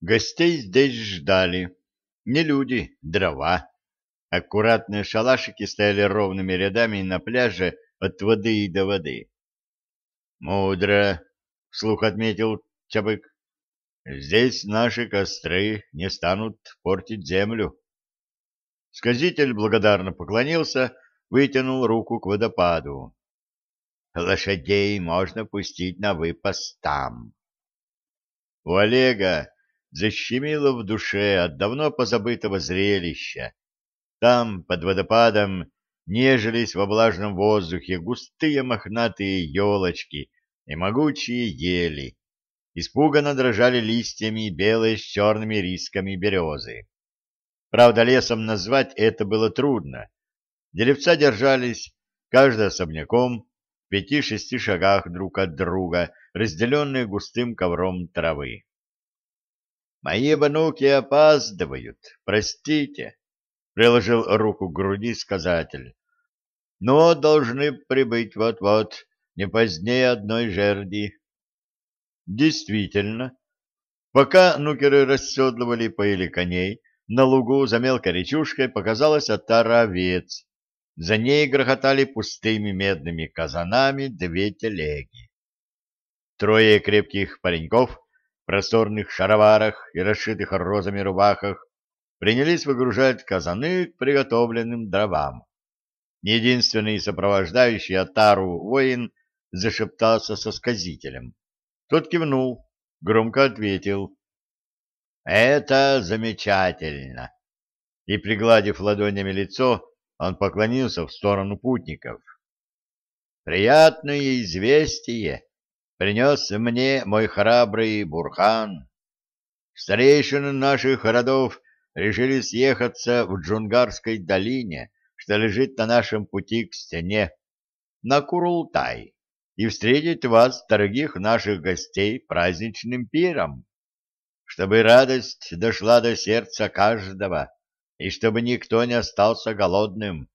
Гостей здесь ждали. Не люди, дрова. Аккуратные шалашики стояли ровными рядами на пляже от воды и до воды. «Мудро», — вслух отметил Чабык. «Здесь наши костры не станут портить землю». Сказитель благодарно поклонился, вытянул руку к водопаду. «Лошадей можно пустить на выпас там». У Олега защемило в душе от давно позабытого зрелища. Там, под водопадом, нежились во влажном воздухе густые мохнатые елочки и могучие ели. Испуганно дрожали листьями белые с черными рисками березы. Правда, лесом назвать это было трудно. Деревца держались, каждый особняком, в пяти-шести шагах друг от друга, разделенные густым ковром травы. «Мои внуки опаздывают, простите», — приложил руку к груди сказатель. «Но должны прибыть вот-вот, не позднее одной жерди». Действительно, пока нукеры расседлывали и поили коней, на лугу за мелкой речушкой показалась отара овец. За ней грохотали пустыми медными казанами две телеги. Трое крепких пареньков просторных шароварах и расшитых розами рубахах принялись выгружать казаны к приготовленным дровам. Единственный сопровождающий Атару воин зашептался со сказителем. Тот кивнул, громко ответил. «Это замечательно!» И, пригладив ладонями лицо, он поклонился в сторону путников. «Приятное известие!» Принес мне мой храбрый Бурхан. Старейшины наших родов решили съехаться в Джунгарской долине, что лежит на нашем пути к стене, на Курултай, и встретить вас, дорогих наших гостей, праздничным пиром, чтобы радость дошла до сердца каждого, и чтобы никто не остался голодным.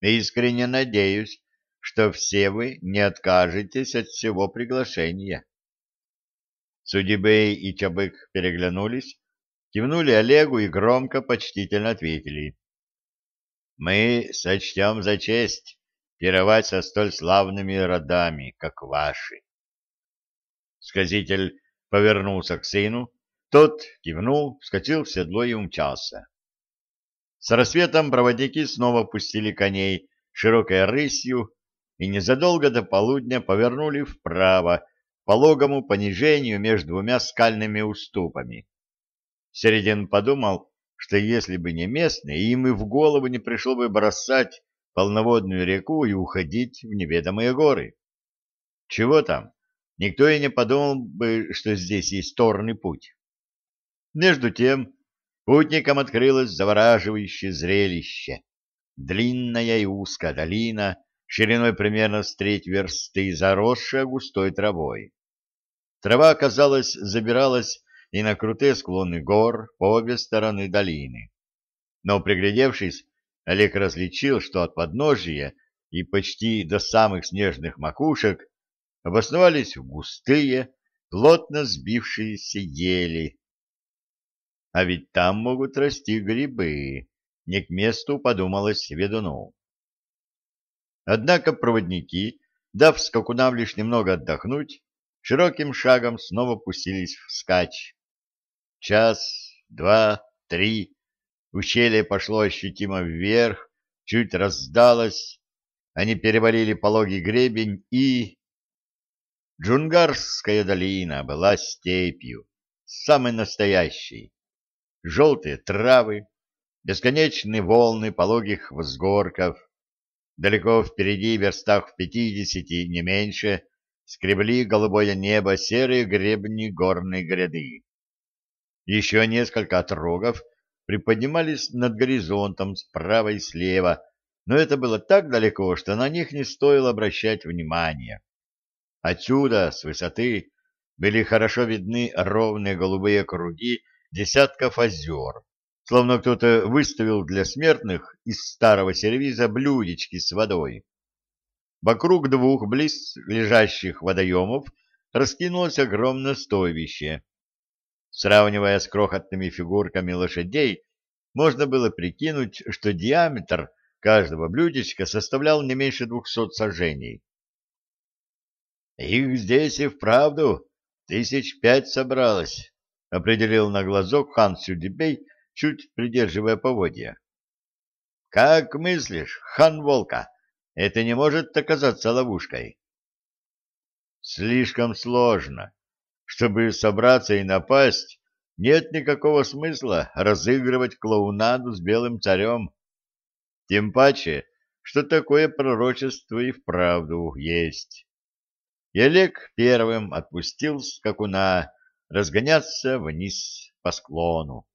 Искренне надеюсь, что все вы не откажетесь от всего приглашения. Судебей и Чабык переглянулись, кивнули Олегу и громко, почтительно ответили. «Мы сочтем за честь пировать со столь славными родами, как ваши». Сказитель повернулся к сыну, тот кивнул, вскочил в седло и умчался. С рассветом проводники снова пустили коней широкой рысью, и незадолго до полудня повернули вправо, по пологому понижению между двумя скальными уступами. Середин подумал, что если бы не местные, им и в голову не пришло бы бросать полноводную реку и уходить в неведомые горы. Чего там? Никто и не подумал бы, что здесь есть торный путь. Между тем, путникам открылось завораживающее зрелище. Длинная и узкая долина шириной примерно с треть версты, заросшая густой травой. Трава, казалось, забиралась и на крутые склоны гор по обе стороны долины. Но, приглядевшись, Олег различил, что от подножия и почти до самых снежных макушек обосновались густые, плотно сбившиеся ели. А ведь там могут расти грибы, не к месту подумалось ведуну. Однако проводники, дав скакунам лишь немного отдохнуть, широким шагом снова пустились вскачь. Час, два, три, ущелье пошло ощутимо вверх, чуть раздалось, они перевалили пологий гребень и... Джунгарская долина была степью, самой настоящей. Желтые травы, бесконечные волны пологих взгорков, Далеко впереди, верстах в пятидесяти, не меньше, скребли голубое небо серые гребни горной гряды. Еще несколько отрогов приподнимались над горизонтом справа и слева, но это было так далеко, что на них не стоило обращать внимания. Отсюда, с высоты, были хорошо видны ровные голубые круги десятков озер, словно кто-то выставил для смертных из старого сервиза блюдечки с водой. Вокруг двух близ лежащих водоемов раскинулось огромное стойбище. Сравнивая с крохотными фигурками лошадей, можно было прикинуть, что диаметр каждого блюдечка составлял не меньше двухсот сажений. «Их здесь и вправду тысяч пять собралось», — определил на глазок хан Сюдибей, чуть придерживая поводья. «Как мыслишь, хан Волка, это не может оказаться ловушкой?» «Слишком сложно. Чтобы собраться и напасть, нет никакого смысла разыгрывать клоунаду с белым царем. Тем паче, что такое пророчество и вправду есть. И Олег первым отпустил скакуна разгоняться вниз по склону.